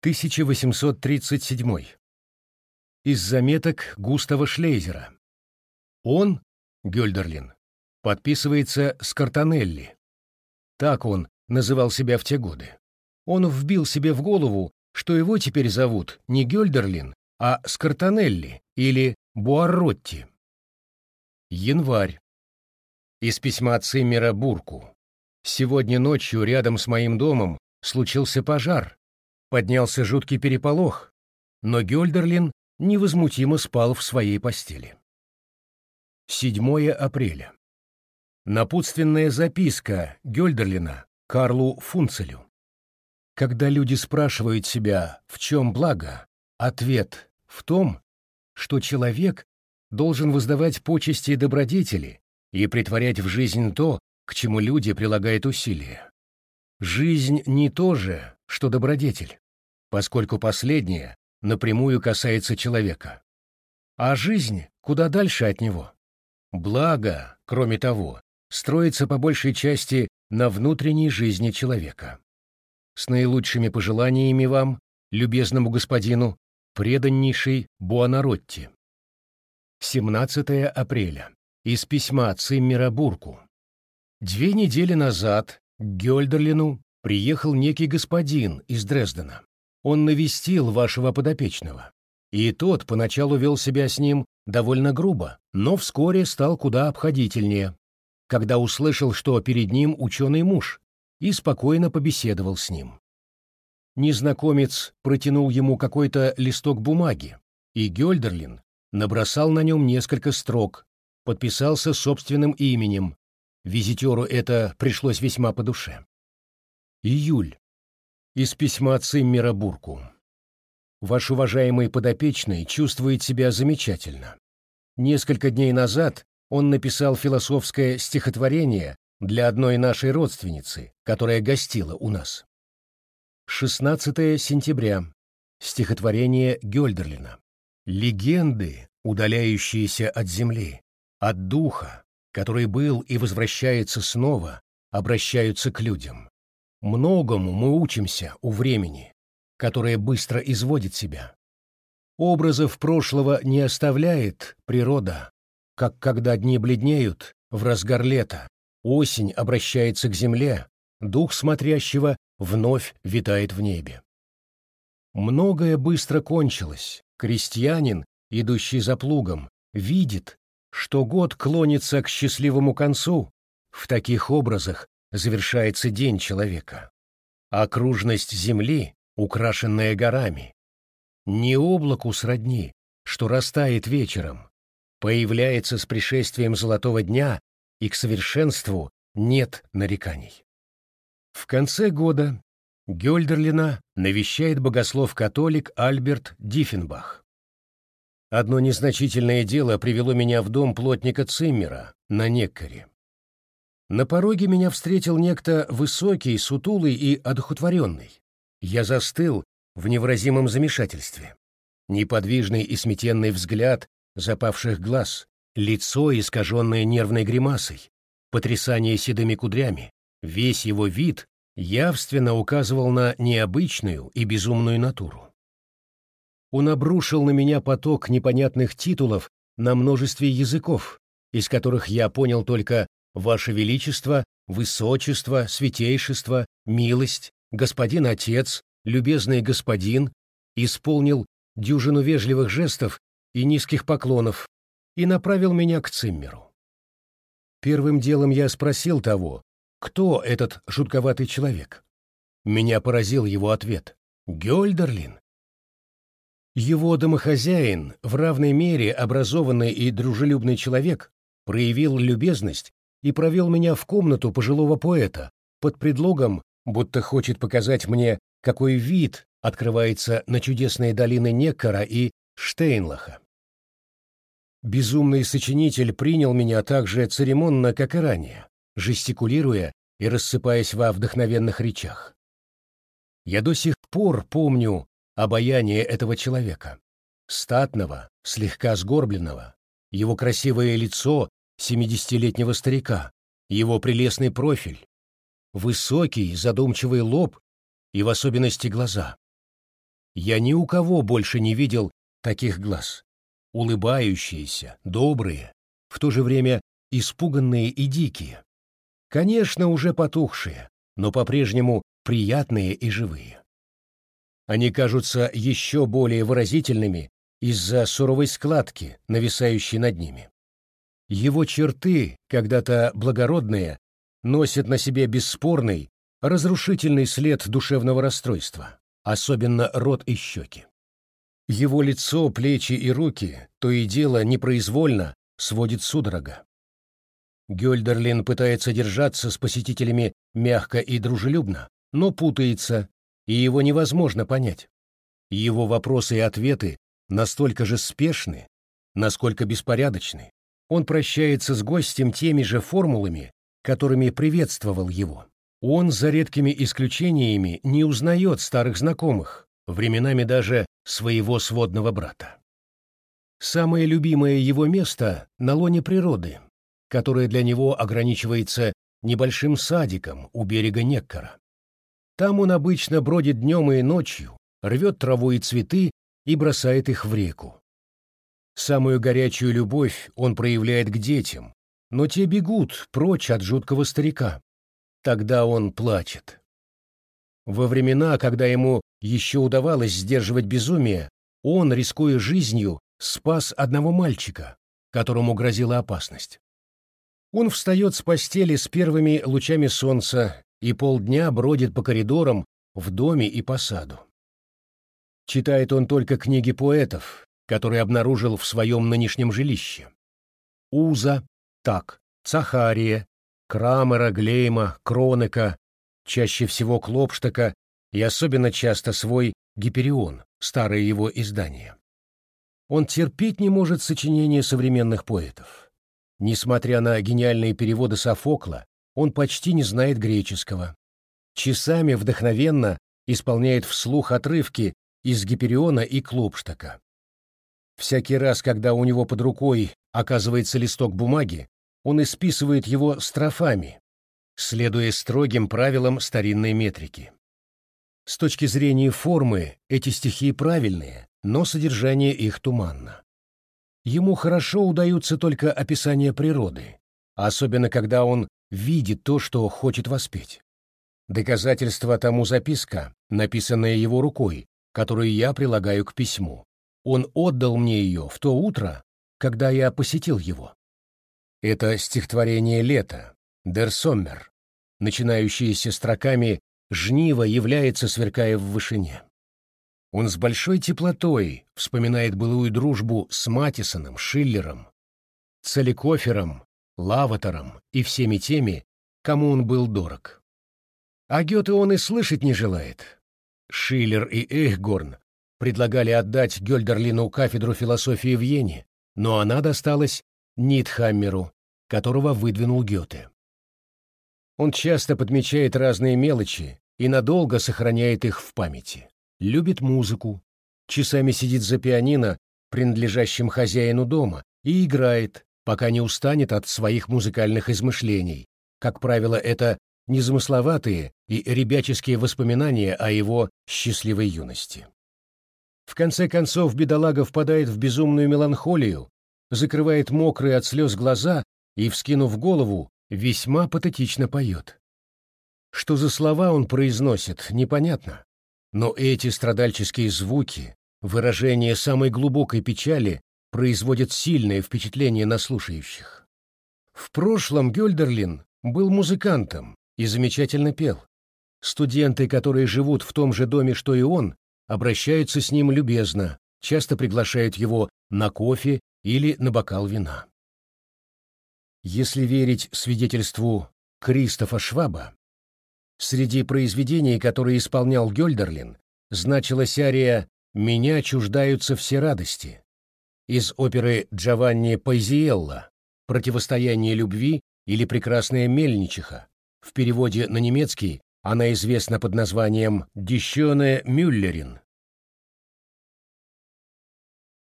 1837. Из заметок Густава Шлейзера. Он, Гёльдерлин, подписывается Скартанелли. Так он называл себя в те годы. Он вбил себе в голову, что его теперь зовут не Гёльдерлин, а Скартанелли или Буарротти. Январь. Из письма Циммера Бурку. Сегодня ночью рядом с моим домом случился пожар, Поднялся жуткий переполох, но Гёльдерлин невозмутимо спал в своей постели. 7 апреля. Напутственная записка Гёльдерлина Карлу Фунцелю. Когда люди спрашивают себя, в чем благо, ответ в том, что человек должен воздавать почести и добродетели и притворять в жизнь то, к чему люди прилагают усилия. Жизнь не то же, что добродетель, поскольку последнее напрямую касается человека. А жизнь куда дальше от него. Благо, кроме того, строится по большей части на внутренней жизни человека. С наилучшими пожеланиями вам, любезному господину, преданнейший Буонаротти. 17 апреля. Из письма Циммера Бурку. Две недели назад к Гёльдерлину приехал некий господин из Дрездена. Он навестил вашего подопечного. И тот поначалу вел себя с ним довольно грубо, но вскоре стал куда обходительнее, когда услышал, что перед ним ученый муж, и спокойно побеседовал с ним. Незнакомец протянул ему какой-то листок бумаги, и Гёльдерлин набросал на нем несколько строк, подписался собственным именем. Визитеру это пришлось весьма по душе. Июль. Из письма Циммера Бурку. Ваш уважаемый подопечный чувствует себя замечательно. Несколько дней назад он написал философское стихотворение для одной нашей родственницы, которая гостила у нас. 16 сентября. Стихотворение Гёльдерлина. Легенды, удаляющиеся от земли, от духа, который был и возвращается снова, обращаются к людям. Многому мы учимся у времени, которое быстро изводит себя. Образов прошлого не оставляет природа, как когда дни бледнеют в разгар лета, осень обращается к земле, дух смотрящего вновь витает в небе. Многое быстро кончилось. Крестьянин, идущий за плугом, видит, что год клонится к счастливому концу. В таких образах завершается день человека. Окружность Земли, украшенная горами, не облаку сродни, что растает вечером, появляется с пришествием золотого дня, и к совершенству нет нареканий. В конце года Гёльдерлина навещает богослов-католик Альберт Диффенбах. Одно незначительное дело привело меня в дом плотника Циммера на Неккаре. На пороге меня встретил некто высокий, сутулый и одухотворенный. Я застыл в невыразимом замешательстве. Неподвижный и сметенный взгляд запавших глаз, лицо, искаженное нервной гримасой, потрясание седыми кудрями, весь его вид явственно указывал на необычную и безумную натуру. Он обрушил на меня поток непонятных титулов на множестве языков, из которых я понял только Ваше Величество, Высочество, Святейшество, Милость, Господин Отец, Любезный Господин, исполнил дюжину вежливых жестов и низких поклонов и направил меня к Циммеру. Первым делом я спросил того, кто этот жутковатый человек. Меня поразил его ответ. Гёльдерлин. Его домохозяин, в равной мере образованный и дружелюбный человек, проявил любезность и провел меня в комнату пожилого поэта под предлогом, будто хочет показать мне, какой вид открывается на чудесные долины Неккара и Штейнлаха. Безумный сочинитель принял меня так же церемонно, как и ранее, жестикулируя и рассыпаясь во вдохновенных речах. Я до сих пор помню обаяние этого человека, статного, слегка сгорбленного, его красивое лицо семидесятилетнего старика, его прелестный профиль, высокий, задумчивый лоб и в особенности глаза. Я ни у кого больше не видел таких глаз. Улыбающиеся, добрые, в то же время испуганные и дикие. Конечно, уже потухшие, но по-прежнему приятные и живые. Они кажутся еще более выразительными из-за суровой складки, нависающей над ними. Его черты, когда-то благородные, носят на себе бесспорный, разрушительный след душевного расстройства, особенно рот и щеки. Его лицо, плечи и руки то и дело непроизвольно сводит судорога. Гёльдерлин пытается держаться с посетителями мягко и дружелюбно, но путается, и его невозможно понять. Его вопросы и ответы настолько же спешны, насколько беспорядочны. Он прощается с гостем теми же формулами, которыми приветствовал его. Он, за редкими исключениями, не узнает старых знакомых, временами даже своего сводного брата. Самое любимое его место — на лоне природы, которое для него ограничивается небольшим садиком у берега Неккара. Там он обычно бродит днем и ночью, рвет траву и цветы и бросает их в реку. Самую горячую любовь он проявляет к детям, но те бегут прочь от жуткого старика. Тогда он плачет. Во времена, когда ему еще удавалось сдерживать безумие, он, рискуя жизнью, спас одного мальчика, которому грозила опасность. Он встает с постели с первыми лучами солнца и полдня бродит по коридорам в доме и по саду. Читает он только книги поэтов, которые обнаружил в своем нынешнем жилище. Уза, так, Цахария, Крамера, Глейма, Кронека, чаще всего Клопштака и особенно часто свой Гиперион, старое его издание. Он терпеть не может сочинения современных поэтов. Несмотря на гениальные переводы Софокла, он почти не знает греческого. Часами вдохновенно исполняет вслух отрывки из Гипериона и Клопштака. Всякий раз, когда у него под рукой оказывается листок бумаги, он исписывает его строфами, следуя строгим правилам старинной метрики. С точки зрения формы эти стихи правильные, но содержание их туманно. Ему хорошо удаются только описания природы, особенно когда он видит то, что хочет воспеть. Доказательство тому записка, написанная его рукой, которую я прилагаю к письму. Он отдал мне ее в то утро, когда я посетил его. Это стихотворение «Лето», «Дер Соммер», начинающееся строками «Жниво является, сверкая в вышине». Он с большой теплотой вспоминает былую дружбу с Матисоном, Шиллером, Целикофером, Лаватором и всеми теми, кому он был дорог. А Гёте он и слышать не желает. Шиллер и Эйхгорн предлагали отдать Гёльдерлину кафедру философии в Йене, но она досталась Нитхаммеру, которого выдвинул Гёте. Он часто подмечает разные мелочи и надолго сохраняет их в памяти любит музыку, часами сидит за пианино, принадлежащим хозяину дома, и играет, пока не устанет от своих музыкальных измышлений. Как правило, это незамысловатые и ребяческие воспоминания о его счастливой юности. В конце концов, бедолага впадает в безумную меланхолию, закрывает мокрые от слез глаза и, вскинув голову, весьма патетично поет. Что за слова он произносит, непонятно. Но эти страдальческие звуки, выражение самой глубокой печали, производят сильное впечатление на слушающих. В прошлом Гёльдерлин был музыкантом и замечательно пел. Студенты, которые живут в том же доме, что и он, обращаются с ним любезно, часто приглашают его на кофе или на бокал вина. Если верить свидетельству Кристофа Шваба, Среди произведений, которые исполнял Гёльдерлин, значилась ария «Меня чуждаются все радости» из оперы Джованни Пайзиелла «Противостояние любви» или «Прекрасная мельничиха». В переводе на немецкий она известна под названием «Дищене Мюллерин».